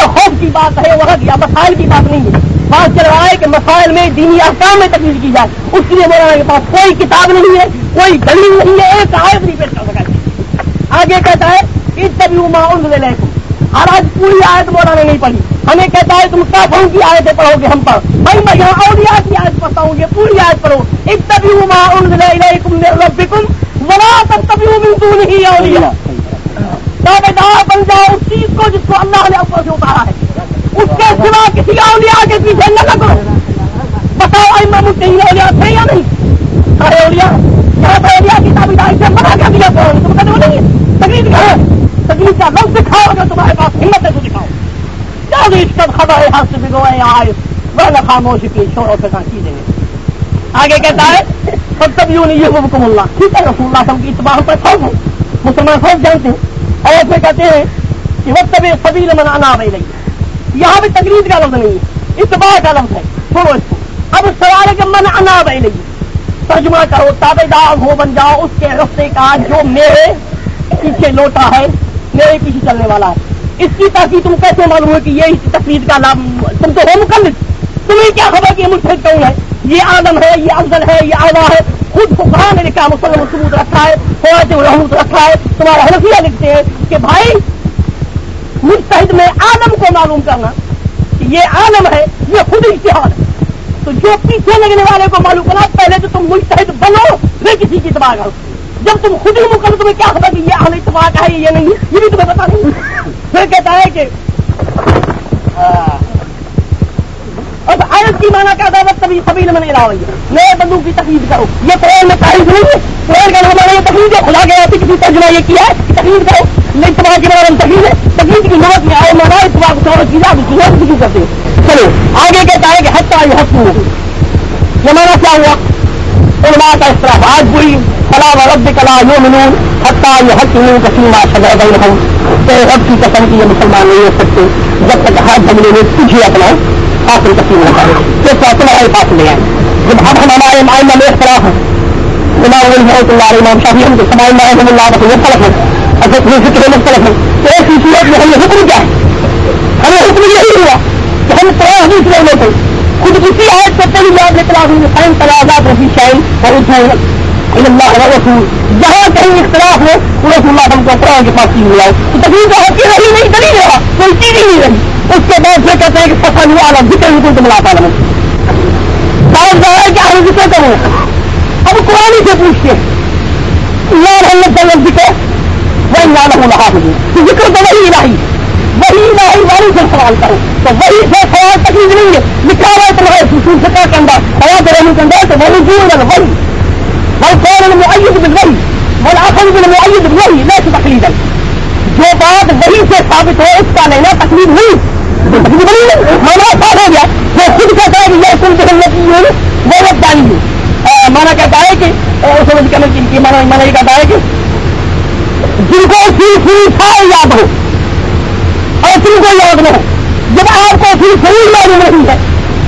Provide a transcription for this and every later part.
اور خوف کی بات ہے وہاں کی مسائل کی بات نہیں ہے۔ بات چل رہا ہے کہ مسائل میں دینی احکام میں تکلیف کی جائے۔ اس لیے مولانا کے پاس کوئی کتاب نہیں ہے، کوئی دلیل نہیں ہے، ایک آیت نہیں پیش کر سکا آگے کہتا ہے اس سب معاون لے لے ہر آج پوری آیت مولانا نہیں پڑھی۔ ہمیں کہتا ہے، تم کافروں کی آیتیں پڑھو گے ہم پر۔ بھائی، میں یہاں اولیاء کی آیت پڑھتا ہوں گے، پوری آیت پڑھو۔ اس تبھی معاون لے لے تم ولا تب تبھی من ہی اولیاء۔ دعوے دار بن جاؤ، اس چیز کو جس کو اللہ نے اوپر سے اتارا ہے۔ اس کے سوا کسی اولیاء کے پیچھے نہ لگو۔ بتاؤ آئی میں مجھے اولیاء تھے یا نہیں؟ سارے اولیاء یہاں پر اولیاء کی تابیداری سے منع کر دیا کون تم کہتے ہو نہیں؟ ہے تکلیف کہاں ہے؟ تکلیف کا لفظ دکھاؤ اگر تمہارے پاس ہمت ہے تو دکھاؤ جب اس کا خبر ہے؟ ہاتھ سے بگوئے آئے وہ خاموش کی شور سے کہاں کی دیں گے آگے کہتا ہے، سب تب یوں نہیں یہ حکم اللہ، ٹھیک ہے رسول اللہ سب کی اتباع پر خوف ہو مسلمان خوف جانتے ہیں۔ اور کہتے ہیں کہ وقت بھی سبھی من آنا آئی نہیں یہاں بھی تقریر کا لفظ نہیں ہے، اتباع کا لفظ ہے۔ چھوڑو اس کو۔ اب سوال ہے کہ من انا بھائی نہیں ترجمہ کرو، تابے دار ہو بن جاؤ، اس کے رستے کا جو میرے پیچھے لوٹا ہے، میرے پیچھے چلنے والا ہے۔ اس کی تاکہ تم کیسے معلوم ہے کہ یہ اس تقریر کا نام تم تو ہو مکمل تمہیں کیا خبر کہ یہ مجھ کون ہے؟ یہ آدم ہے، یہ افضل ہے، یہ آنا ہے۔ خود فقہ نے لکھا مسلم ثبوت رکھا ہے، فوج رحمت رکھا ہے، تمہارا حلفیہ لکھتے ہیں کہ بھائی مستحد میں آدم کو معلوم کرنا کہ یہ عالم ہے، یہ خود اشتہار ہے۔ تو جو پیچھے لگنے والے کو معلوم کرنا، پہلے تو تم مستحد بنو، پھر کسی کی اتباع کرو۔ جب تم خود ہی مکمل تمہیں کیا خبر کہ یہ اہل اتباع کا ہے، یہ نہیں، یہ بھی تمہیں پتا نہیں۔ پھر کہتا ہے کہ اور آیت کی مانا کیا دعوت کبھی سبھی میں نہیں رہا نئے بندوق کی تقریب کرو۔ یہ قرآن میں تاریخ نہیں ہے۔ قرآن کا نام ہے تکلیف ہے خدا گیا کسی ترجمہ یہ کیا ہے تکلیف کرو۔ نہیں تباہ کی بارے میں تکلیف ہے۔ تکلیف کی نوت میں آئے مانا اتباع کو سوال کی جائے کی کسی کرتے چلو، آگے کہتا ہے کہ حتہ یہ حق یہ مانا کیا ہوا؟ علماء کا اختلاف آج کوئی فلا و رب کلا یو منون حتہ یہ حق منون کسیمہ شدہ بین تیرے رب کی قسم کی یہ مسلمان نہیں ہو سکتے. جب تک ہر جملے میں تجھے اپنا فاصل تقسیم ہوتا ہے یہ فاصلہ ہے فاصلے ہیں جب اب ہمارے معائنہ میں اختلاف ہے امام رحمۃ اللہ علیہ، امام شاہی کے سمائی رحم اللہ کا مختلف ہے اگر یہ فکر مختلف ہے تو ایسی صورت میں ہمیں حکم کیا ہے؟ ہمیں حکم یہی ہوا کہ ہم قرآن حدیث لے لیتے خود کسی آیت سے پہلی بات اختلاف ہوئی سائن تلازات رفیع شائن اور اللہ رسول، جہاں کہیں اختلاف ہو رسول اللہ ہم کو قرآن کے پاس چیز ملاؤ تو تکلیف ہوتی رہی نہیں دلی رہا، کوئی چیز ہی نہیں رہی۔ اس کے بعد پھر کہتے ہیں کہ فصل ہوا الگ ذکر حکم تو ملاتا ہے صاحب ظاہر ہے کہ ہم ذکر کروں اب قرآن سے پوچھتے اللہ محمد صلی ذکر وہ نام رہا تو ذکر تو وہی نہیں وہی نہیں والی سے سوال کرو تو وہی سے سوال تکلیف نہیں ہے۔ لکھا ہوا تو ہے سسول سکا کے ہوا تو رہنے کے تو وہی دور ہے، وہی۔ وہ کون معیت بن وہی۔ وہ آخر بن معیت بن وہی۔ نہیں تکلیف ہے۔ جو بات وہی سے ثابت ہو، اس کا لینا تکلیف نہیں۔ مانا صاف ہو گیا۔ وہ خود کہتا ہے کہ یہ سن کے وہ وقت پانی ہے مانا کہتا ہے کہ سمجھ کے مانا مانا یہ کہتا ہے کہ، جن کو پھر پوری سال یاد ہو اور جن کو یاد نہ جب آپ کو پھر صحیح معلوم نہیں ہے،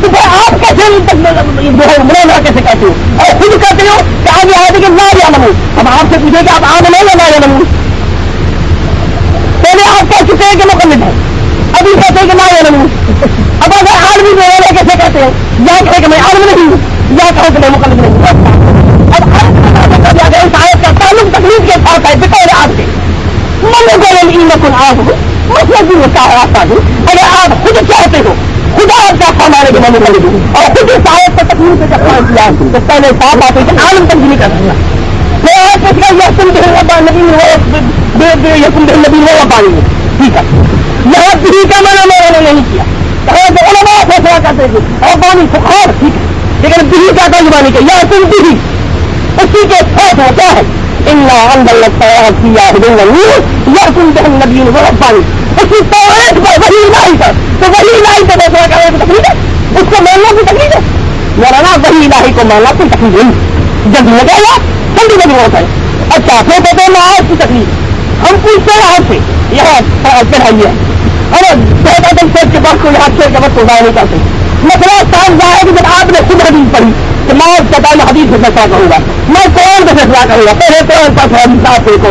تو پھر آپ کیسے مرنا کیسے کہتے ہو؟ اور خود کہتے ہو کہ آگے آئے کہ نہ یا نمو اب آپ سے پوچھے کہ آپ آگ نہیں یا نہ یا نمو پہلے آپ کہہ چکے ہیں کہ مکمل ہے ابھی کہتے ہیں کہ میں علم ہوں۔ اب اگر عالمی میں والے کیسے کہتے ہیں یا کہے کہ میں عالم نہیں ہوں، یا کہوں کہ میں مقدم نہیں ہوں۔ اب اس آیت کا تعلق تکلیف کے ساتھ ہے، بطور آپ سے کو کن آپ ہو مسئلہ بھی راستہ دوں اگر آپ خود چاہتے ہو، خدا آپ کا ہمارے کے من کر اور خود اس آیت کا تکلیف سے جب کام کیا تو پہلے صاف آتے کہ عالم تک بھی نہیں کر سکتا میں آج پوچھ رہا یہ سن کے نبی ہو یقین نبی ہو پانی میں ٹھیک ہے۔ یہاں بھی کا مانا میرے نے نہیں کیا؟ علماء فیصلہ کرتے تھے اور پانی سکھاؤ ٹھیک ہے۔ لیکن بھی کا ترجمانی کہ یہاں تم بھی۔ اسی کے ساتھ ہوتا ہے۔ ان وہی لائی تو وہی لائی تکلیف ہے اس کو ماننا کی تکلیف ہے میرا نا وہی لاہی کو ماننا کوئی تکلیف نہیں جلدی لگا یا جلدی لگی ہوتا ہے اچھا پھر کہتے ہیں میں آج کی تکلیف ہم پوچھتے ہیں آپ سے یہاں چڑھائیے ارے زیادہ دن سے کے بعد کوئی حادثے کے وقت ضائع نہیں کرتے مسئلہ صاف ظاہر کہ جب آپ نے خود حدیث پڑھی، تو میں اس کا پہلے حدیث سے فیصلہ کروں گا۔ میں کون کا فیصلہ کروں گا۔ پہلے کون کا حدیث آپ کو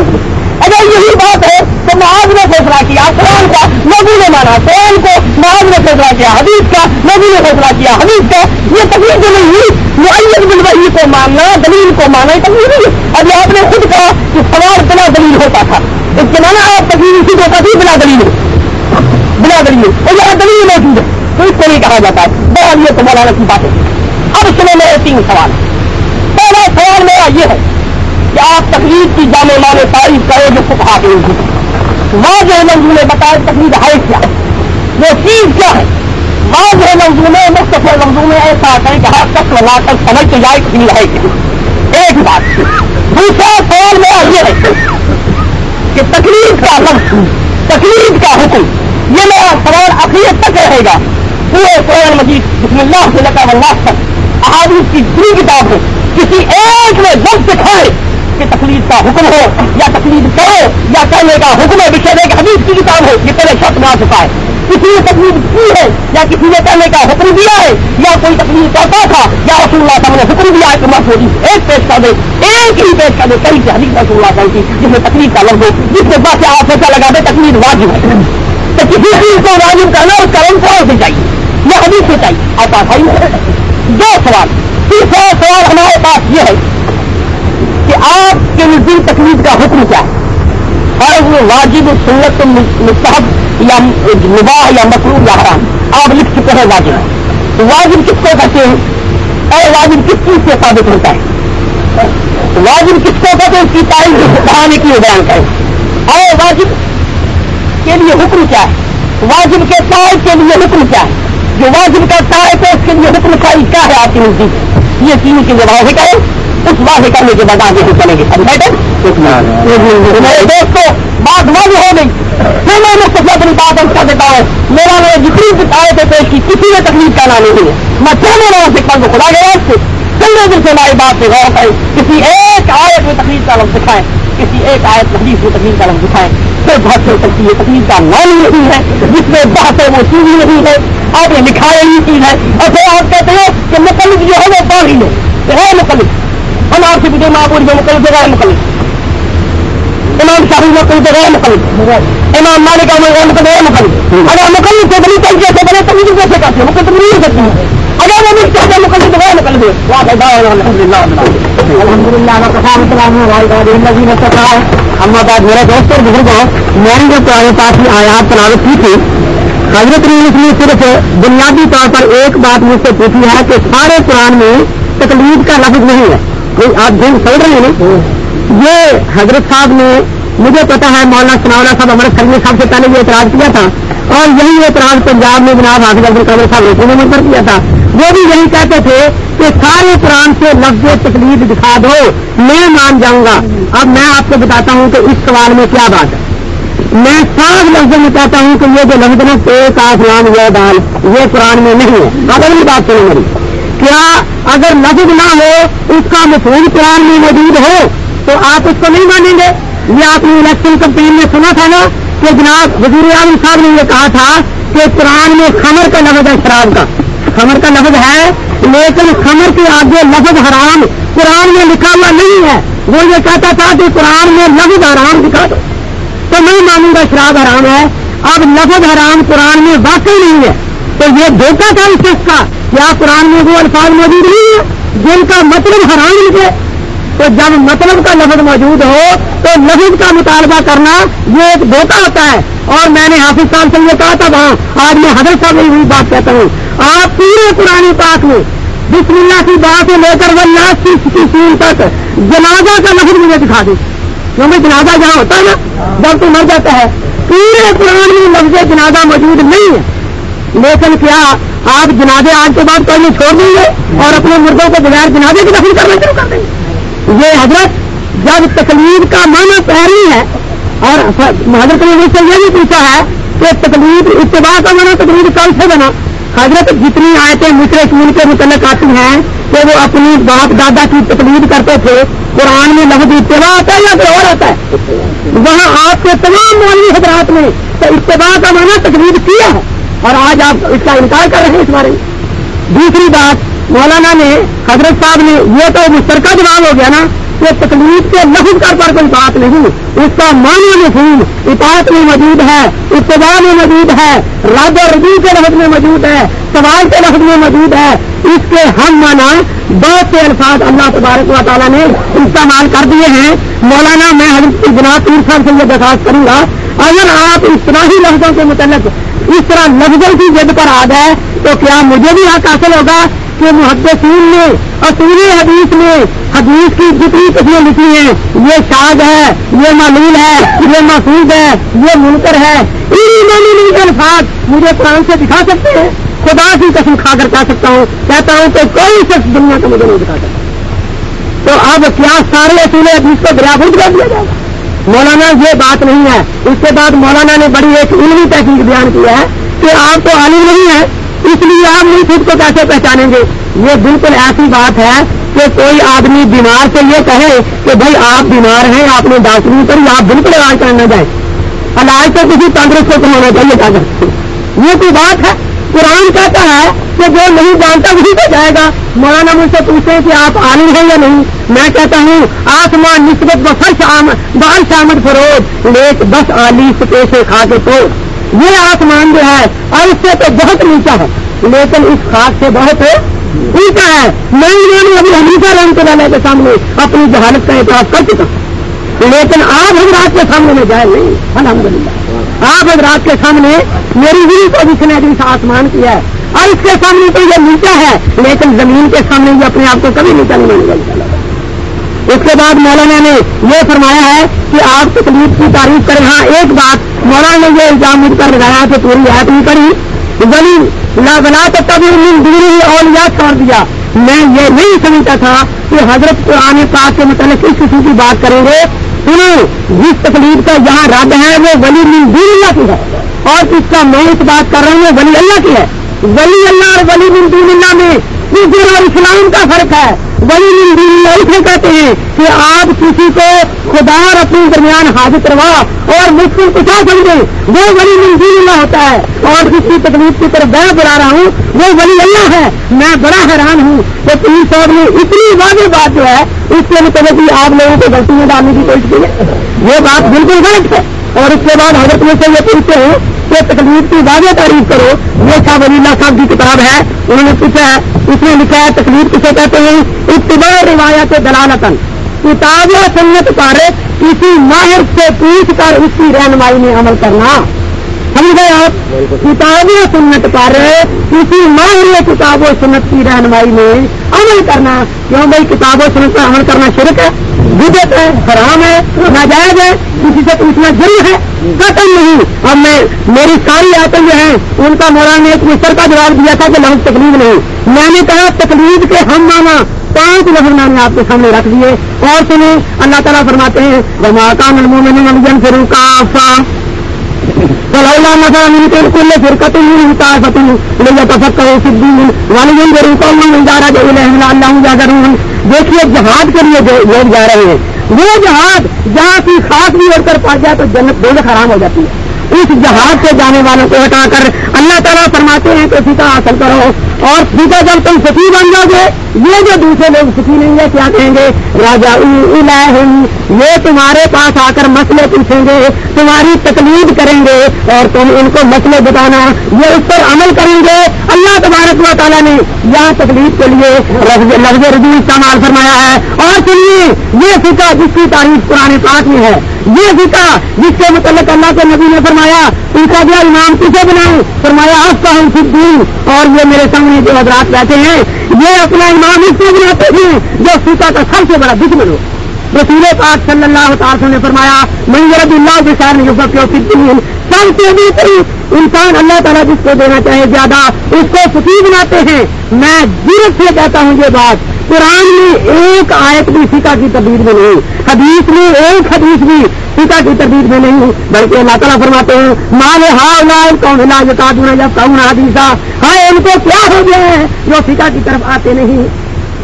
اگر یہی بات ہے، تو میں نے فیصلہ کیا، قرآن کا لوگوں نے مانا۔ کون کو نواز نے فیصلہ کیا، حدیث کا نبی نے فیصلہ کیا۔ حدیث کا یہ تکلیف جو نہیں ہوئی معیت بلوئی کو ماننا، دلیل کو ماننا، یہ تکلیف نہیں ہے ابھی آپ نے خود کہا کہ سوال بنا دلیل ہوتا تھا۔ اس کے مانا آپ تکلیف اسی کو کبھی بنا دلیل بنا دلیل اور یہاں دلیل موجود ہے۔ تو اس کو نہیں کہا جاتا ہے۔ بہت یہ تو مولانا کی بات ہے اب سنو میرے تین سوال پہلا سوال میرا یہ ہے کہ آپ تکلیف کی جامع مانے تعریف کرو جو خود آ گئی واضح لفظ نے بتایا تکلیف ہے کیا؟ وہ چیز کیا ہے؟ واضح لفظ میں، مختصر لفظوں میں ایسا آتا ہے کہ ہر تک لگا کر سمجھ کے جائے تکلیف ہے کیا ایک بات۔ دوسرا سوال میرا یہ ہے کہ تکلیف کا لفظ تکلیف کا حکم. یہ میرا سوال اخیرت تک رہے گا. پورے قرآن مجید، بسم اللہ سے لگا اللہ تک. احادیث کی پوری کتاب ہے کسی ایک میں دل سے کھائے کہ تکلیف کا حکم ہو یا تکلیف کرو یا کرنے کا حکم ہے بچے ایک حدیث کی کتاب ہو یہ پہلے شخص آ چکا ہے۔ کسی نے تکلیف کی ہے یا کسی نے کرنے کا حکم دیا ہے یا کوئی تکلیف کرتا تھا یا رسول اللہ صاحب نے حکم دیا ہے کہ میں ایک پیش کر دے، ایک ہی پیش کر دے۔ کئی سے حدیث رسول اللہ صاحب کی، جس میں تکلیف کا لفظ ہو، جس کے بعد سے آپ ایسا لگا دے تکلیف واجب ہے۔ تو کسی چیز کو واجب کرنا، اس کا رنگ سے چاہیے؟ یا حدیث سے چاہیے۔ آپ آسائی دو سوال۔ تیسرا سوال ہمارے پاس یہ ہے۔ آپ تکلیف کا حکم کیا ہے فرض واجب سنت مستحب یا نباہ یا مقروب یا حرام۔ آپ لکھ چکے ہیں واجب۔ واجب کس کو کہتے ہیں؟ اور واجب کس چیز سے ثابت ہوتا ہے؟ واجب کس کو کہتے ہیں؟ اس کی تعریف بڑھانے کی بیان کریں۔ اور واجب کے لیے حکم کیا ہے؟ واجب کے تائب کے لیے حکم کیا ہے؟ جو واجب کا تائب ہے، اس کے لیے حکم کیا ہے؟ آپ کے نزدیک یہ تین کی جواب کریں اس واضح کرنے کے بعد آگے چلیں گے اب بیٹھے میرے دوستوں بات واضح ہو گئی۔ پھر میں مختصر اپنی بات کر دیتا ہوں؟ میرا نے جتنی آئے پیش کی، کسی نے تکلیف کا نام نہیں ہے میں چاہنے والا سے کل خدا گیا اس سے چلنے دن سے ہماری بات پہ غور کریں۔ کسی ایک آیت میں تکلیف کا لفظ دکھائیں۔ کسی ایک آیت تکلیف میں تکلیف کا لفظ دکھائیں۔ پھر بہت سے سکتی ہے تکلیف کا نام ہی نہیں ہے، جس میں بہت ہے وہ چیز نہیں ہے۔ آپ نے لکھایا ہی چیز ہے۔ اور پھر آپ کہتے ہیں کہ مقلد جو ہے وہ پانی میں ہے مقلد۔ ہم آپ سے پوچھے معبول میں مقلد۔ غیر مقلد، امام شاہی میں کوئی غیر مقلد۔ امام مالک میں غیر مقلد غیر مقلد۔ اگر مقلد سے بنی تنگی سے بنے تنگی کیسے کرتے ہیں مقلد نہیں سکتی ہے اگر وہ مجھ سے مقلد غیر مقلد الحمد للہ ہم بعد میرا دوست اور بزرگوں میں نے جو تمہارے پاس آیات تلاوت کی تھی، حضرت نے صرف بنیادی طور پر ایک بات مجھ سے پوچھی ہے کہ سارے قرآن میں تکلیف کا لفظ نہیں ہے۔ آپ دن سمجھ رہے ہیں یہ حضرت صاحب نے مجھے پتا ہے مولانا سناولا صاحب ہمارے سرمی صاحب سے پہلے یہ اعتراض کیا تھا اور یہی اعتراض پنجاب میں جناب حافظ عبد القادر صاحب روپے نے پر کیا تھا۔ وہ بھی یہی کہتے تھے کہ سارے قرآن سے لفظ تکلیف دکھا دو میں مان جاؤں گا۔ اب میں آپ کو بتاتا ہوں کہ اس سوال میں کیا بات ہے۔ میں صاف لفظوں میں کہتا ہوں کہ یہ جو لفظ نا ایک آسمان یہ دال یہ قرآن میں نہیں ہے۔ اب اگلی بات سنو میری۔ کیا اگر لفظ نہ ہو، اس کا مفہوم قرآن میں موجود ہو، تو آپ اس کو نہیں مانیں گے۔ یہ آپ نے الیکشن کمپین میں سنا تھا نا کہ جناب وزیر اعظم صاحب نے یہ کہا تھا کہ قرآن میں خمر کا لفظ ہے شراب کا۔ خمر کا لفظ ہے، لیکن خمر کے آگے لفظ حرام، قرآن میں لکھا ہوا نہیں ہے۔ وہ یہ کہتا تھا کہ قرآن میں لفظ حرام دکھا دو۔ تو میں مانوں گا شراب حرام ہے۔ اب لفظ حرام قرآن میں واقعی نہیں ہے۔ تو یہ دھوکہ تھا اس شخص کا کیا قرآن میں وہ الفاظ موجود نہیں ہے جن کا مطلب حرام نکلے تو جب مطلب کا لفظ موجود ہو تو لفظ کا مطالبہ کرنا یہ ایک دھوکہ ہوتا ہے۔ اور میں نے حافظ صاحب سے یہ کہا تھا، وہاں آج میں حضرت صاحب ہوئی بات کہتا ہوں۔ آپ پورے پرانی پاک میں بسم اللہ کی بات سے لے کر وہ کی سین تک جنازہ کا لفظ مجھے دکھا دوں کیونکہ جنازہ جہاں ہوتا ہے نا، جب تو مر جاتا ہے، پورے قرآن میں لفظ جنازہ موجود نہیں ہے۔ لیکن کیا آپ جنازے آج کے بعد کرنے چھوڑ دیں گے اور اپنے مردوں کو بغیر جنازے کی دفن کرنا شروع کر دیں گے؟ یہ حضرت جب تکلیف کا معنی پہلی ہے اور حضرت نے مجھ سے یہ بھی پوچھا ہے کہ تکلیف اتباع کا مانا تکلیف کل سے بنا؟ حضرت جتنی آیتیں مشرے سون کے متعلق آتی ہیں کہ وہ اپنی باپ دادا کی تکلیف کرتے تھے، قرآن میں لفظ اتباع آتا ہے یا پھر اور آتا ہے؟ وہاں آپ کے تمام مولوی حضرات نے اتباع کا مانا تکلیف کیا ہے؟ اور آج آپ اس کا انکار کر رہے ہیں اس بارے میں۔ دوسری بات، مولانا نے حضرت صاحب نے یہ تو مشترکہ جواب ہو گیا نا کہ تکلیف کے لفظ کر پر کوئی بات نہیں۔ اس کا معنی مفہوم، اطاعت میں موجود ہے، اتباع میں موجود ہے رب اور رجوع کے لفظ میں موجود ہے، سوال کے لفظ میں موجود ہے۔ اس کے ہم مانا بہت سے الفاظ اللہ تبارک و تعالیٰ نے استعمال کر دیے ہیں۔ مولانا، میں حضرت جناب پیر صاحب سے یہ درخواست کروں گا، اگر آپ اس طرح ہی لفظوں کے متعلق اس طرح لفظوں کی جد پر آ گئے تو کیا مجھے بھی حق حاصل ہوگا کہ محدثین نے اصول حدیث میں حدیث کی جتنی قسمیں لکھی ہیں، یہ شاد ہے، یہ معلوم ہے، یہ محفوظ ہے، یہ منکر ہے۔ ان الفاظ مجھے قرآن سے دکھا سکتے ہیں۔ خدا کی قسم کھا کر کہہ سکتا ہوں۔ کہتا ہوں کہ کوئی شخص دنیا کو مجھے نہیں دکھا سکتا۔ تو اب کیا سارے اصول حدیث کو دریا کر دیا جائے گا؟ مولانا یہ بات نہیں ہے۔ اس کے بعد مولانا نے بڑی ایک علمی تحقیق بیان کیا ہے کہ آپ تو عالم نہیں ہے اس لیے آپ نہیں خود کو کیسے پہچانیں گے؟ یہ بالکل ایسی بات ہے کہ کوئی آدمی بیمار سے یہ کہے کہ بھائی آپ بیمار ہیں، آپ نے ڈاکٹری کری، آپ بالکل علاج کرنا جائیں علاج تو کسی کانگریس کو ہونا چاہیے کر یہ کوئی بات ہے؟ قرآن کہتا ہے کہ جو نہیں جانتا وہی تو جائے گا۔ مولانا مجھ سے پوچھتے کہ آپ عالم ہیں یا نہیں؟ میں کہتا ہوں، آسمان نسبت بفرش بال شامد فروغ لیک بس آلی سے کھا کے تو۔ یہ آسمان جو ہے، اور اس سے تو بہت نیچا ہے، لیکن اس خاک سے بہت اونچا ہے۔ میں انہوں نے ابھی ہمیشہ رحمت اللہ کے سامنے اپنی جہالت کا اعتراف کر چکا لیکن آپ حضرات کے سامنے میں جائے نہیں۔ الحمد للہ آپ حضرات کے سامنے میری بھی پوزیشن ہے جس آسمان کی ہے۔ اور اس کے سامنے تو یہ نیچا ہے، لیکن زمین کے سامنے یہ اپنے آپ کو کبھی نیچا نہیں ملے گا اس کے بعد مولانا نے یہ فرمایا ہے کہ آپ تکلیف کی تعریف کریں۔ ہاں ایک بات مولانا نے یہ الزام مجھ پر لگایا کہ پوری آیت نہیں کری ولی بلا تو کبھی دوری اور یا چھوڑ دیا۔ میں یہ نہیں سمجھتا تھا کہ حضرت قرآن پاک کے متعلق اس قسم کی بات کریں گے۔ سنو جس تکلیف کا جہاں رد ہے، وہ ولی من دین اللہ کی ہے۔ اور اس کا میں اس بات کر رہا ہوں وہ ولی اللہ کی ہے۔ ولی اللہ اور ولی من دین اللہ میں اور اسلام کا فرق ہے۔ ولی من دین اللہ اسے کہتے ہیں کہ آپ کسی کو خدا اور اپنے درمیان حاضر روا اور مشکل کچھ سمجھے۔ وہ ولی من دین اللہ ہوتا ہے۔ اور جس کی تکلیف کی طرف میں بلا رہا ہوں، وہ ولی اللہ ہے۔ میں بڑا حیران ہوں کہ پولیس صاحب نے اتنی واضح بات جو ہے، اس کے مطلب آپ لوگوں کو غلطی میں ڈالنے کی کوشش کی ہے۔ یہ بات بالکل غلط ہے۔ اور اس کے بعد حضرت میں سے یہ پوچھتے ہیں کہ تکلیف کی واضح تعریف کرو۔ یہ شاہ ولی اللہ صاحب کی کتاب ہے۔ انہوں نے پوچھا ہے، اس میں لکھا ہے، تکلیف کسے کہتے ہیں؟ اتباع روایت دلالتن کتاب و سنت پر کسی ماہر سے پوچھ کر اس کی رہنمائی میں عمل کرنا۔ سمجھ گئے آپ؟ کتاب و سنت پر کسی ماہر کتاب و سنت کی رہنمائی میں عمل کرنا۔ کیوں بھائی کتاب و سنت پر عمل کرنا شرک ہے؟ بدت ہے، حرام ہے، ناجائز ہے۔ کسی سے پوچھنا ضرور ہے؟ قتل نہیں۔ اور میں میری ساری آتیں جو ہیں، ان کا مولانا نے ایک مستر کا جواب دیا تھا کہ لفظ تکلیف نہیں۔ میں نے کہا تکلیف کے ہم مانا پانچ لفظ میں نے آپ کے سامنے رکھ دیے۔ اور سنیں، اللہ تعالیٰ فرماتے ہیں، وما کا نلمو میں نے فرو کا کل فرقت دیکھیے، جہاد کے لیے لوگ جا رہے ہیں، وہ جہاد جہاں کی خاص بھی اڑ کر پڑ جائے تو جنت دونوں خراب ہو جاتی ہے۔ اس جہاد سے جانے والوں کو ہٹا کر اللہ تعالیٰ فرماتے ہیں کہ سیتا حاصل کرو۔ اور سیتا جب تم سفی بن جاؤ گے، یہ جو دوسرے لوگ سفی نہیں ہے کیا کہیں گے؟ راجا یہ تمہارے پاس آ کر مسئلے پوچھیں گے، تمہاری تکلیف کریں گے، اور تم ان کو مسئلے بتانا، یہ اس پر عمل کریں گے۔ اللہ تبارک و تعالیٰ نے یہاں تکلیف کے لیے لفظ رجوع استعمال فرمایا ہے۔ اور سنیے، یہ فکا جس کی تعریف پرانے پاک میں ہے، یہ فکا جس کے متعلق اللہ کے نبی نے فرمایا، ان کا جو امام کسے بناؤں فرمایا آپ کا ہم صدین اور یہ میرے سامنے جو حضرات بیٹھے ہیں، یہ اپنا امام اس کو بناتے تھے جو سوتا کا سب سے بڑا دشمن ہو۔ رسول پاک صلی اللہ تعالی نے فرمایا منظر اللہ کے سار نہیں صدین سب سے بھی انسان اللہ تعالیٰ جس کو دینا چاہے زیادہ، اس کو سکی بناتے ہیں۔ میں دل سے کہتا ہوں یہ بات۔ قرآن میں ایک آیت بھی سیکا کی تبدیل میں نہیں، حدیث میں ایک حدیث بھی سیکا کی تبدیل میں نہیں، بلکہ اللہ تعالیٰ فرماتے ہیں مارے ہا کون علاج کا دوں جب کہوں حدیثہ ہاں ان کو کیا ہو گیا ہے جو فکا کی طرف آتے نہیں؟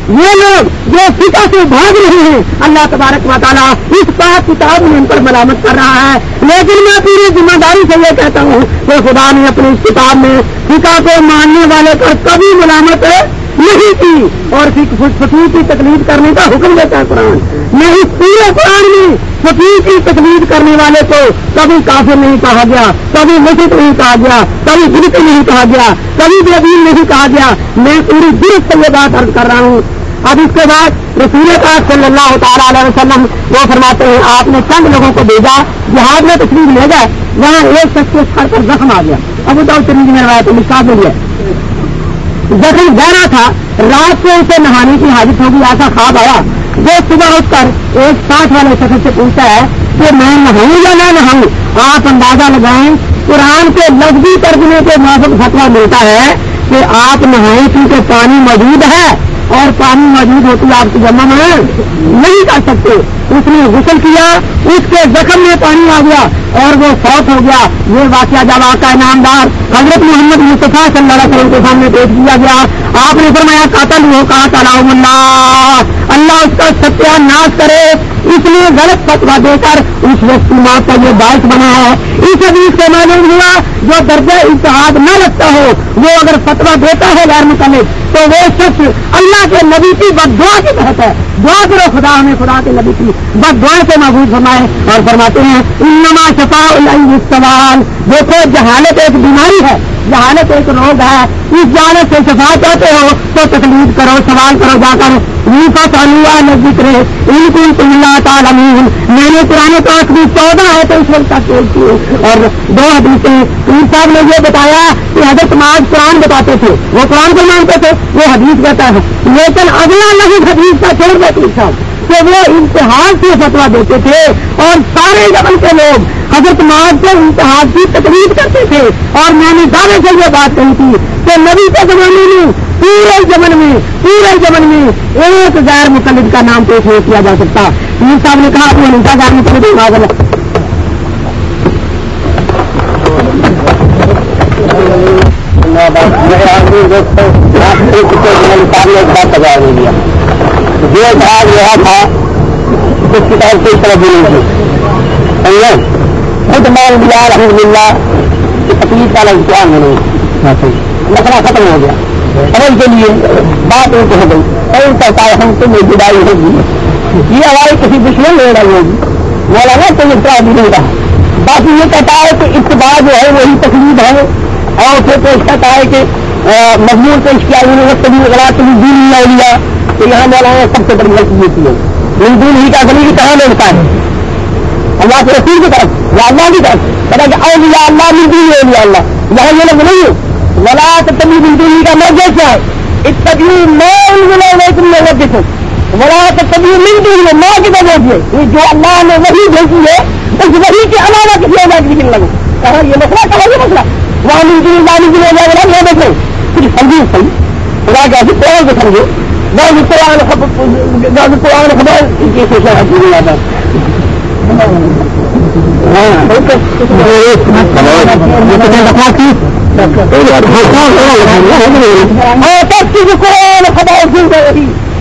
یہ لوگ جو فکا سے بھاگ رہے ہیں، اللہ تبارک و تعالیٰ اس پاک کتاب میں ان پر ملامت کر رہا ہے۔ لیکن میں پوری ذمہ داری سے یہ کہتا ہوں کہ خدا نے اپنی اس کتاب میں فکا کو ماننے والے پر کبھی ملامت نہیں کی اور فقیر کی تکلیف کرنے کا حکم دیتا ہے قرآن۔ نہیں، پورے قرآن میں فقیر کی تکلیف کرنے والے کو کبھی کافر نہیں کہا گیا، کبھی مسجد نہیں کہا گیا، کبھی گرت نہیں کہا گیا، کبھی بھی نہیں کہا گیا۔ میں پوری درست سے یہ بات ارد کر رہا ہوں۔ اب اس کے بعد رسول پاک صلی اللہ تعالیٰ علیہ وسلم وہ فرماتے ہیں، آپ نے چند لوگوں کو بھیجا، جہاز میں تشریف لے گئے، وہاں ایک شخص کے سر پر زخم آ گیا۔ ابو تو تریج میں روایا تو مشکل مل گیا زخم گہرا تھا، رات کو اسے نہانے کی حاجت ہوگی، ایسا خواب آیا۔ وہ صبح اٹھ کر ایک ساٹھ والے شخص سے پوچھتا ہے کہ میں نہاؤں یا نہ نہاؤں؟ آپ اندازہ لگائیں، قرآن کے لفظی ترجمے کے موسم فتوا ملتا ہے کہ آپ نہائیں کیونکہ پانی موجود ہے۔ اور پانی موجود ہوتی آپ کی جمع میں نہیں کر سکتے۔ اس نے غسل کیا، اس کے زخم میں پانی آ گیا اور وہ فوت ہو گیا۔ یہ واقعہ جب آتا ہے نامدار حضرت محمد مصطفیٰ صلی اللہ علیہ وسلم کے سامنے پیش کیا گیا، آپ نے فرمایا، قاتل ہو کہا تعلق اللہ۔ اللہ اس کا ستیہ ناش کرے۔ اس لیے غلط فتوا دے کر اس وقت کی موت کا یہ باعث بنا ہے۔ اس حدیث سے معلوم ہوا، جو درجہ اتحاد نہ لگتا ہو وہ اگر فتوا دیتا ہے غیر متعلق، تو وہ شخص اللہ کے نبی کی بد دعا کے تحت ہے۔ دعا کرو خدا ہمیں، خدا کے نبی کی بد دعا سے محبوب فرمائے اور فرماتے ہیں، انما شفا سوال دیکھو، جہالت ایک بیماری ہے۔ جہالت ایک روگ ہے۔ اس جہالت سے شفا چاہتے ہو تو تکلیف کرو، سوال کرو، جا کر ذکر ان کو اللہ تعالیٰ میں نے پرانے پاس بھی چودہ ہے تو اس وقت تک بولتی اور دو حدیثیں پیر صاحب نے یہ بتایا کہ حضرت ماج قرآن بتاتے تھے۔ وہ قرآن کو مانتے تھے، وہ حدیث کہتا ہے۔ لیکن اگلا نہیں حدیث کا چھوڑ گئے پیر صاحب کہ وہ امتحان سے فتوا دیتے تھے۔ اور سارے جبل کے لوگ حضرت ماج کے امتحان کی تقریب کرتے تھے۔ اور میں نے دعوے سے یہ بات کہی تھی کہ نبی کے زمانے میں پورے جمن میں، پورے جمن میں ایک غیر مقلد کا نام پیش نہیں کیا جا سکتا۔ پیر صاحب نے کہا، اپنے غیر مقلد جو بھاگ رہا تھا، اس کتاب سے طرف بھی نہیں تھی۔ سمجھے خود مان لیا الحمد للہ تکلیف والا امتحان میں نہیں مسئلہ ختم ہو گیا۔ سمجھ کے لیے بات ان کو ہو گئی۔ اور کرتا ہے ہم تمہیں جدائی ہوگی۔ یہ ہماری کسی دشمن نہیں رہی ہوگی۔ مولانا، کوئی اتنا بھی نہیں رہا۔ باقی یہ کہتا ہے کہ اتباع جو ہے، وہی تکلیف ہے۔ اور پھر تو اس کہتا ہے کہ مضمون پیش کیا، انہوں نے کبھی اگر تم دین نہیں لے لیا، تو یہاں مولانا سب سے بڑی غلطی ہوتی ہے۔ ان دین ہی کا گلی کہاں لڑتا ہے اللہ کے رسول کی طرف یا اللہ کی طرف؟ کہتا کہ اولیاء اللہ من دین اولیاء اللہ۔ یہاں یہ لوگ نہیں ہے۔ ولا تبھی بندی کا مرجع کیا ہے اتبی میں تم نے لگ دیکھو ولا تبھی ملتی ہے ماں کی وجہ سے جو اللہ نے وہی بھیجی ہے، اس وہی کے علاوہ کسی اور بات نہیں لگو کہا، یہ مسئلہ، کہا، یہ مسئلہ۔ کچھ صحیح خدا کو قرآن قرآن خبر یہ سوچا ہے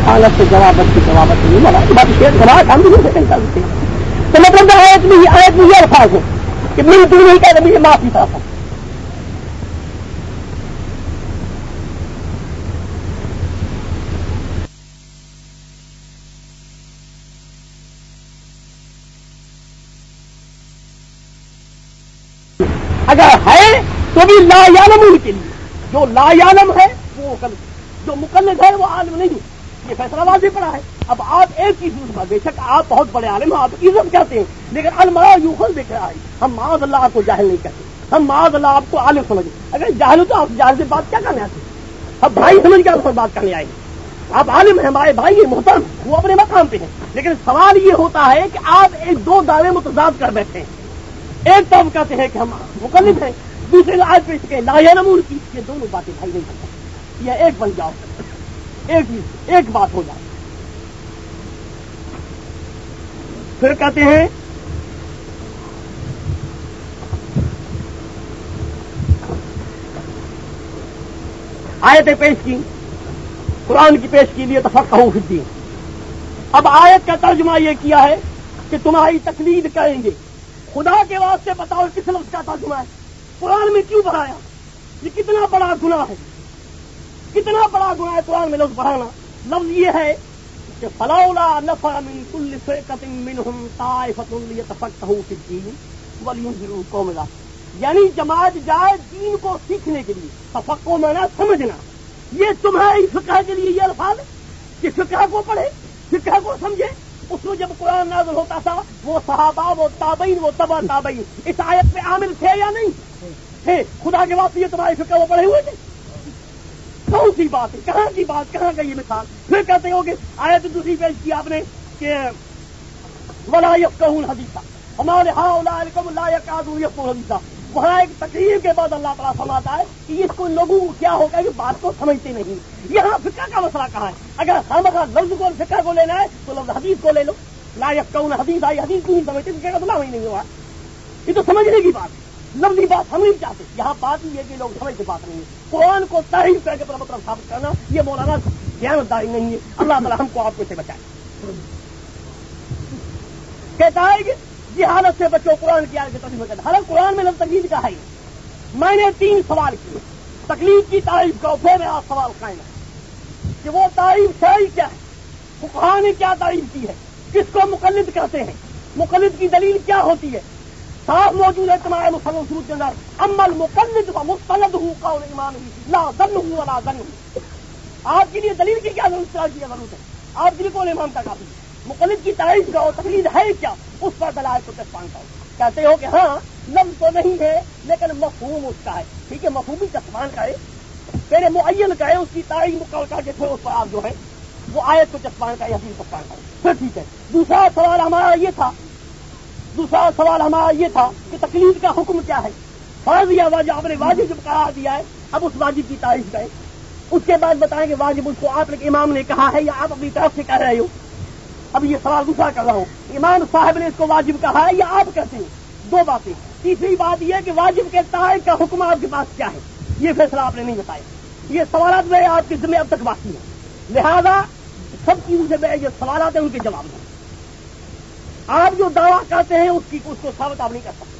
حالت سے جوابت کی جوابت نہیں ملا۔ بات ہم بھی نہیں سکتے تو مطلب آیت میں آیت میں یہ الفاظ ہے کہ میری دور نہیں کہہ مجھے معافی طرف اگر ہے تو بھی لا یالم ان کے لیے۔ جو لا یالم ہے، وہ مقلد جو مقلد ہے، وہ عالم نہیں یہ فیصلہ واضح پڑا ہے۔ اب آپ ایک چیز بے شک آپ بہت بڑے عالم ہیں، آپ عزت کہتے ہیں، لیکن المرا یو خل دیکھ رہا ہے۔ ہم معاذ اللہ آپ کو جاہل نہیں کہتے۔ ہم معاذ اللہ آپ کو عالم سمجھ اگر جاہل ہو تو آپ جاہل سے بات کیا کرنے آتے اب بھائی سمجھ کے آپ بات کرنے آئے آپ عالم ہیں، ہمارے بھائی محترم، وہ اپنے مقام پہ ہیں۔ لیکن سوال یہ ہوتا ہے کہ آپ ایک دو دعوے متضاد کر بیٹھے ہیں۔ ایک تو ہم کہتے ہیں کہ ہم مقلد ہیں، دوسرے آج پیش کے لایا نمون کی یہ دونوں باتیں بھائی نہیں کر یہ ایک بن جاؤ، ایک ایک بات ہو جائے۔ پھر کہتے ہیں، آیتیں پیش کی، قرآن کی پیش کی لیے تو فرق ہوں پھر اب آیت کا ترجمہ یہ کیا ہے کہ تمہاری تقلید کریں گے۔ خدا کے واسطے بتاؤ کس لفظ کا ترجمہ ہے؟ قرآن میں کیوں بڑھایا؟ یہ کتنا بڑا گناہ ہے۔ کتنا بڑا گناہ ہے قرآن میں لفظ پڑھانا لفظ یہ ہے کہ فلولا نفع من كل فرقة منهم طائفة ليتفقهوا في الدين ولينذروا قوم لا یعنی جماعت جائے دین کو سیکھنے کے لیے تفقو مانا سمجھنا۔ یہ تمہاری فقہ کے لیے یہ الفاظ کہ فقہ کو پڑھے، فقہ کو سمجھے۔ اس میں جب قرآن نازل ہوتا تھا، وہ صحابہ، وہ تابعین، وہ تبا تابعین، اس آیت پہ عامل تھے یا نہیں؟ تھے خدا کے بعد یہ تمہاری فقہ وہ پڑھے ہوئے تھے؟ کون سی بات ہے؟ کہاں کی بات؟ کہاں کا یہ مثال؟ پھر کہتے ہو کہ آیت دوسری پیش کی آپ نے کہ ولا یفقہون حدیثہ ہمارے ہاں لا یقادون حدیثہ وہاں ایک تقریر کے بعد اللہ تعالیٰ سماتا ہے کہ اس کو لوگوں کو کیا ہوگا کہ بات کو سمجھتے نہیں۔ یہاں فکا کا مسئلہ کہاں ہے؟ اگر ہم اگر لفظ کو فکا کو لینا ہے تو لفظ حدیث کو لے لو۔ لا یقون حدیث، آئی حدیث نہیں سمجھتے فکا کا تو ہی نہیں ہوا۔ یہ تو سمجھنے کی بات۔ ہے لفظی بات ہم نہیں چاہتے۔ یہاں بات ہی ہے کہ لوگ سمجھتے بات نہیں ہے۔ قرآن کو تعریف کر کے مطلب ثابت کرنا، یہ مولانا داری نہیں ہے۔ اللہ تعالیٰ ہم کو آپ کو سے بچائے۔ کہتا ہے کہ جہالت سے بچو قرآن کی آگے تکلیف کرتا حالانکہ قرآن میں لفظ تکلیف کا ہے۔ میں نے تین سوال کیے۔ تکلیف کی تعریف کا پھر میرا سوال قائم ہے کہ وہ تعریف شاعری کیا؟ ہے فقہ نے کیا تعریف کی ہے؟ کس کو مقلد کہتے ہیں؟ مقلد کی دلیل کیا ہوتی ہے؟ صاف موجود ہے تمہارے مسلم سروج کے اندر۔ امل مقلد و مستند ہوں قول ایمان لا زن ہوں لا زن ہوں آپ کے لیے دلیل کی کیا ضرورت کی ضرورت ہے؟ آپ کے لیے کون امام کا کافی مقلد کی تعریف کا تقلید ہے کیا؟ اس پر دلائل کو چسپان کرو کہتے ہو کہ ہاں لفظ تو نہیں ہے، لیکن مفہوم اس کا ہے۔ ٹھیک ہے، مفہومی چسپان کرے پہلے معین کرے اس کی تعریف مکمل کر کے پھر اس پر آپ جو ہے، وہ آیت کو چسپان کا حسین چسپان کرے پھر ٹھیک ہے۔ دوسرا سوال ہمارا یہ تھا۔ دوسرا سوال ہمارا یہ تھا کہ تکلیف کا حکم کیا ہے۔ فرض یا واجب، آپ نے واجب جب قرار دیا ہے، اب اس واجب کی تعریف کریں اس کے بعد بتائیں کہ واجب اس کو آپ نے امام نے کہا ہے یا آپ اپنی طرف سے کہہ رہے ہو۔ اب یہ سوال دوسرا کر رہا ہوں۔ امام صاحب نے اس کو واجب کہا ہے یا آپ کہتے ہیں؟ دو باتیں۔ تیسری بات یہ کہ واجب کے تائر کا حکم آپ کے پاس کیا ہے؟ یہ فیصلہ آپ نے نہیں بتایا۔ یہ سوالات میں آپ کے ذمہ اب تک باقی ہیں۔ لہذا سب چیزوں سے میں یہ سوالات ہیں، ان کے جواب دیں۔ آپ جو دعویٰ کرتے ہیں، اس کی اس کو ثابت آپ نہیں کر سکتے۔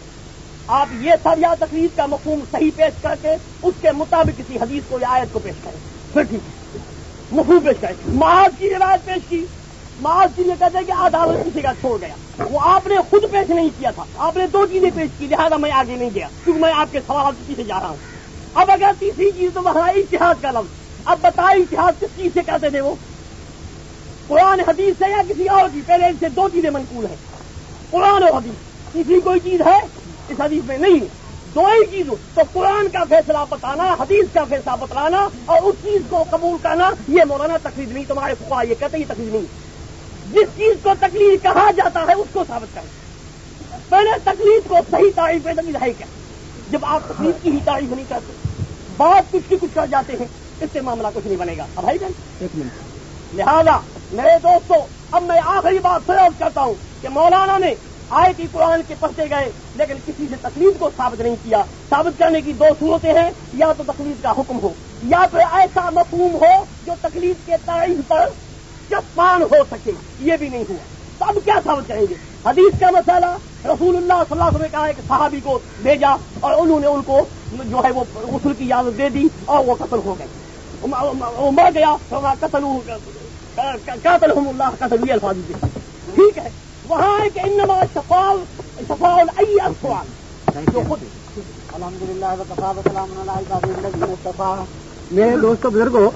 آپ یہ سب یا تقریب کا مفہوم صحیح پیش کر کے اس کے مطابق کسی حدیث کو یا آیت کو پیش کریں۔ پھر ٹھیک ہے۔ مفہوم پیش کریں۔ معاذ کی روایت پیش کی۔ معاذ کی یہ کہتے ہیں کہ عدالت کسی کا چھوڑ گیا۔ وہ آپ نے خود پیش نہیں کیا تھا۔ آپ نے دو چیزیں پیش کی، لہٰذا میں آگے نہیں گیا، کیونکہ میں آپ کے سوال سے جا رہا ہوں۔ اب اگر تیسری چیز تو وہاں اتحاد کا لفظ۔ اب بتائیں اتحاد کس چیز سے کہتے تھے وہ؟ قرآن حدیث سے یا کسی اور کی؟ پہلے ان سے دو چیزیں منقول ہیں۔ قرآن اور حدیث۔ تیسری کوئی چیز ہے؟ اس حدیث میں نہیں۔ دو ہی چیز تو قرآن کا فیصلہ بتانا، حدیث کا فیصلہ بتلانا اور اس چیز کو قبول کرنا، یہ مولانا تقریب نہیں، تمہارے فقہ یہ کہتے ہی تقریب نہیں۔ جس چیز کو تکلیف کہا جاتا ہے اس کو ثابت کریں۔ پہلے تکلیف کو صحیح تعریف دلیل ہے کیا۔ جب آپ تکلیف کی ہی تعریف نہیں کرتے بات کچھ کی کچھ کر جاتے ہیں اس سے معاملہ کچھ نہیں بنے گا۔ اب بھائی ایک منٹ۔ لہذا میرے دوستوں اب میں آخری بات فروغ کرتا ہوں کہ مولانا نے آئے کی قرآن کے پڑھتے گئے لیکن کسی سے تکلیف کو ثابت نہیں کیا۔ ثابت کرنے کی دو صورتیں ہیں یا تو تکلیف کا حکم ہو یا پھر ایسا مفہوم ہو جو تکلیف کے تعریف پر چسپان ہو سکے یہ بھی نہیں ہوا۔ تو اب کیا ثابت کریں گے؟ حدیث کا مسئلہ رسول اللہ صلی اللہ علیہ وسلم نے کہا ہے کہ صحابی کو بھیجا اور انہوں نے ان کو جو ہے وہ غسل کی اجازت دے دی اور وہ قتل ہو گئے۔ وہ مر گیا قتل قتل اللہ قتل الفاظ ٹھیک ہے۔ وہاں ایک انما شفال ائی افسوان جو خود الحمد للہ میرے دوستوں بزرگوں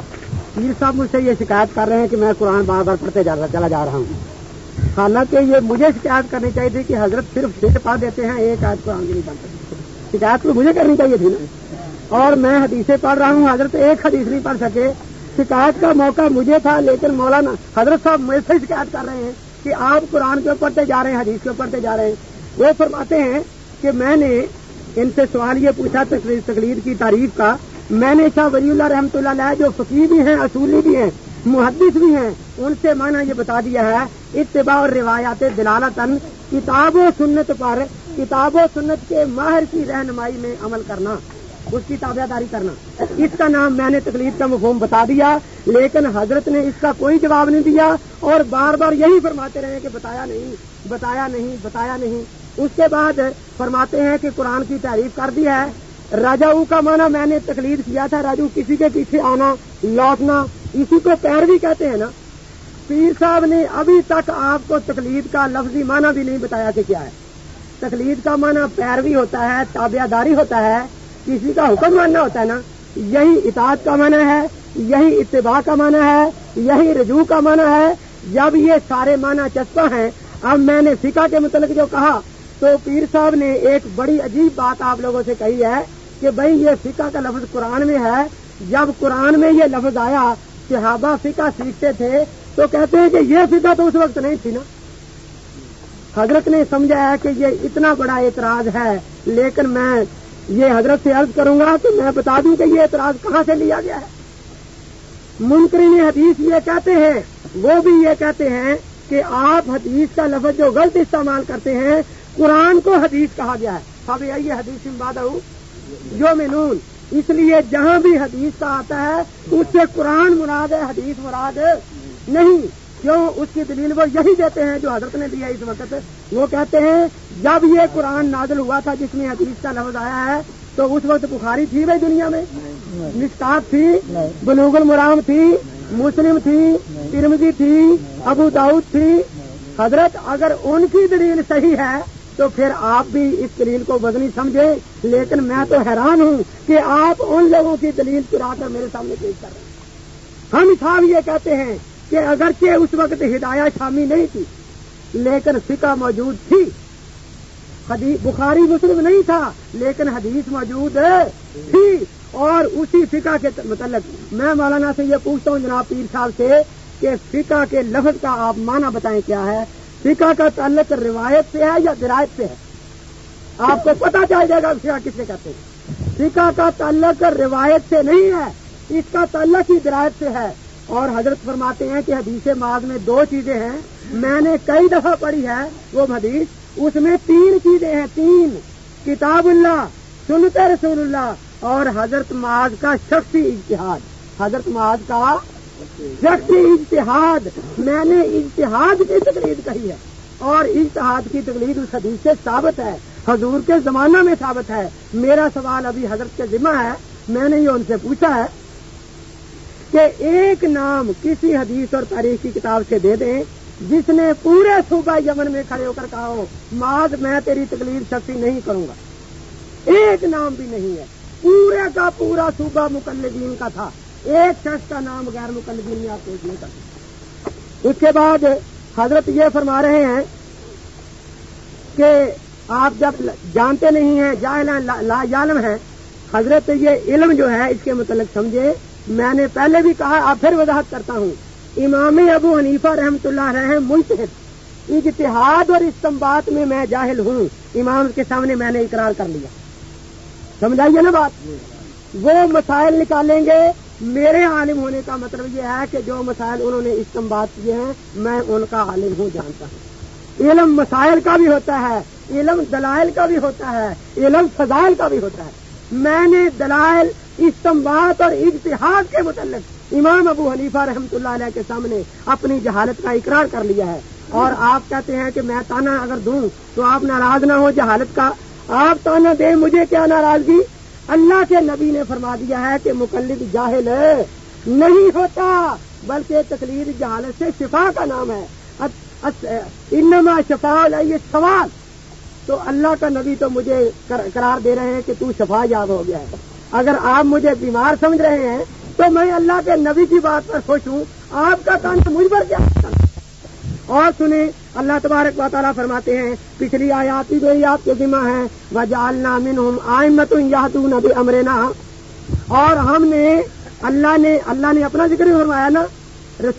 پیر صاحب مجھ سے یہ شکایت کر رہے ہیں کہ میں قرآن بار بار پڑھتے چلا جا رہا ہوں۔ حالانکہ یہ مجھے شکایت کرنی چاہیے تھی کہ حضرت صرف چھ پڑھ دیتے ہیں، ایک آج قرآن کی نہیں پڑھ سکتے۔ شکایت تو مجھے کرنی چاہیے تھی نا۔ اور میں حدیثیں پڑھ رہا ہوں، حضرت ایک حدیث نہیں پڑھ سکے۔ شکایت کا موقع مجھے تھا، لیکن مولانا حضرت صاحب مجھ سے شکایت کر رہے ہیں کہ آپ قرآن کے پڑھتے جا رہے ہیں، حدیث کے پڑھتے جا رہے ہیں۔ وہ فرماتے ہیں کہ میں نے ان سے سوال یہ پوچھا تقلید کی تعریف کا میں نے شاہ ولی اللہ رحمۃ اللہ علیہ جو فقیر بھی ہیں، اصولی بھی ہیں، محدث بھی ہیں، ان سے میں نے یہ بتا دیا ہے، اتباع اور روایات دلالتن کتاب و سنت پر، کتاب و سنت کے ماہر کی رہنمائی میں عمل کرنا، اس کی تابع داری کرنا۔ اس کا نام میں نے تکلیف کا مفہوم بتا دیا، لیکن حضرت نے اس کا کوئی جواب نہیں دیا اور بار بار یہی فرماتے رہے کہ بتایا نہیں بتایا نہیں بتایا نہیں۔ اس کے بعد فرماتے ہیں کہ قرآن کی تعریف کر دی ہے راجاؤ کا معنی میں نے تکلیف کیا تھا، راجو کسی کے پیچھے آنا، لوٹنا، اسی کو پیروی کہتے ہیں نا۔ پیر صاحب نے ابھی تک آپ کو تکلیف کا لفظی معنی بھی نہیں بتایا کہ کیا ہے۔ تکلیف کا معنی پیروی ہوتا ہے تابعہ داری ہوتا ہے، کسی کا حکم ماننا ہوتا ہے نا۔ یہی اطاعت کا معنی ہے، یہی اتباع کا معنی ہے، یہی رجوع کا معنی ہے۔ جب یہ سارے معنی چسپا ہیں، اب میں نے فقہ کے متعلق جو کہا، تو پیر صاحب نے ایک بڑی عجیب بات آپ لوگوں سے کہی ہے۔ کہ بھائی یہ فقہ کا لفظ قرآن میں ہے۔ جب قرآن میں یہ لفظ آیا، صحابہ فقہ سیکھتے تھے، تو کہتے ہیں کہ یہ فقہ تو اس وقت نہیں تھی نا۔ حضرت نے سمجھا ہے کہ یہ اتنا بڑا اعتراض ہے، لیکن میں یہ حضرت سے عرض کروں گا کہ میں بتا دوں کہ یہ اعتراض کہاں سے لیا گیا ہے۔ منکرین حدیث یہ کہتے ہیں، وہ بھی یہ کہتے ہیں کہ آپ حدیث کا لفظ جو غلط استعمال کرتے ہیں، قرآن کو حدیث کہا گیا ہے۔ اب آئیے حدیث باد جو مینون اس لیے جہاں بھی حدیث کا آتا ہے، اس سے قرآن مراد ہے، حدیث مراد نہیں۔ کیوں؟ اس کی دلیل وہ یہی دیتے ہیں جو حضرت نے دیا اس وقت۔ وہ کہتے ہیں، جب یہ قرآن نازل ہوا تھا، جس میں حدیث کا لفظ آیا ہے، تو اس وقت بخاری تھی بھائی دنیا میں؟ مسکات تھی، بلوغ المرام تھی، مسلم تھی ترمزی تھی، ابو داؤد تھی۔ حضرت، اگر ان کی دلیل صحیح ہے تو پھر آپ بھی اس دلیل کو بدنی سمجھے، لیکن میں تو حیران ہوں کہ آپ ان لوگوں کی دلیل چرا کر میرے سامنے پیش کر رہے ہیں۔ ہم صاحب یہ کہتے ہیں کہ اگرچہ اس وقت ہدایات شامل نہیں تھی، لیکن فقہ موجود تھی۔ بخاری مسلم نہیں تھا، لیکن حدیث موجود تھی اور اسی فقہ کے متعلق۔ میں مولانا سے یہ پوچھتا ہوں جناب پیر صاحب سے کہ فقہ کے لفظ کا آپ معنی بتائیں کیا ہے؟ فقہ کا تعلق روایت سے ہے یا درایت سے ہے؟ آپ کو پتا چل جائے گا فقہ کس سے کہتے ہیں۔ فقہ کا تعلق روایت سے نہیں ہے، اس کا تعلق ہی درایت سے ہے۔ اور حضرت فرماتے ہیں کہ حدیث ماض میں دو چیزیں ہیں۔ میں نے کئی دفعہ پڑھی ہے وہ حدیث، اس میں تین چیزیں ہیں، تین۔ کتاب اللہ سنتے رسول اللہ اور حضرت معاذ کا شخصی اجتہاد۔ حضرت معاذ کا شخصی اجتہاد، میں نے اجتہاد کی تقلید کہی ہے۔ اور اجتہاد کی تقلید اس حدیث سے ثابت ہے۔ حضور کے زمانہ میں ثابت ہے۔ میرا سوال ابھی حضرت کے ذمہ ہے۔ میں نے یہ ان سے پوچھا ہے کہ ایک نام کسی حدیث اور تاریخ کی کتاب سے دے دیں جس نے پورے صوبہ یمن میں کھڑے ہو کر کہا ہو ماد میں تیری تکلیف سختی نہیں کروں گا۔ ایک نام بھی نہیں ہے۔ پورے کا پورا صوبہ مقلدین کا تھا۔ ایک شخص کا نام غیر مقلدین میں آپ نہیں کر اس کے بعد حضرت یہ فرما رہے ہیں کہ آپ جب جانتے نہیں ہیں جاہل لا عالم ہیں، حضرت یہ علم جو ہے اس کے متعلق سمجھے۔ میں نے پہلے بھی کہا آپ پھر وضاحت کرتا ہوں۔ امام ابو حنیفہ رحمت اللہ رہے منتخب اجتہاد اور استمباد میں میں جاہل ہوں۔ امام کے سامنے میں نے اقرار کر لیا۔ سمجھائیے نا بات؟ وہ مسائل نکالیں گے۔ میرے عالم ہونے کا مطلب یہ ہے کہ جو مسائل انہوں نے استمباد کیے ہیں، میں ان کا عالم ہوں، جانتا ہوں۔ علم مسائل کا بھی ہوتا ہے، علم دلائل کا بھی ہوتا ہے، علم فضائل کا بھی ہوتا ہے۔ میں نے دلائل استمباد اور اتحاد کے متعلق امام ابو حنیفہ رحمۃ اللہ علیہ کے سامنے اپنی جہالت کا اقرار کر لیا ہے۔ اور آپ کہتے ہیں کہ میں تانا اگر دوں تو آپ ناراض نہ ہو جہالت کا۔ آپ تانا دیں، مجھے کیا ناراضگی؟ اللہ کے نبی نے فرما دیا ہے کہ مقلد جاہل نہیں ہوتا، بلکہ تقلید جہالت سے شفا کا نام ہے۔ انما شفا یہ سوال تو اللہ کا نبی تو مجھے قرار دے رہے ہیں کہ تو شفا یاد ہو گیا ہے۔ اگر آپ مجھے بیمار سمجھ رہے ہیں، تو میں اللہ کے نبی کی بات پر خوش ہوں۔ آپ کا کام مجھ پر کیا؟ اور سنیں، اللہ تبارک و تعالیٰ فرماتے ہیں، پچھلی آیاتی جو آپ کے ذمہ ہے وہ جالنا من ہوں آئے مت امرنا اور ہم نے، اللہ نے اللہ نے اپنا ذکر فرمایا نا، رسول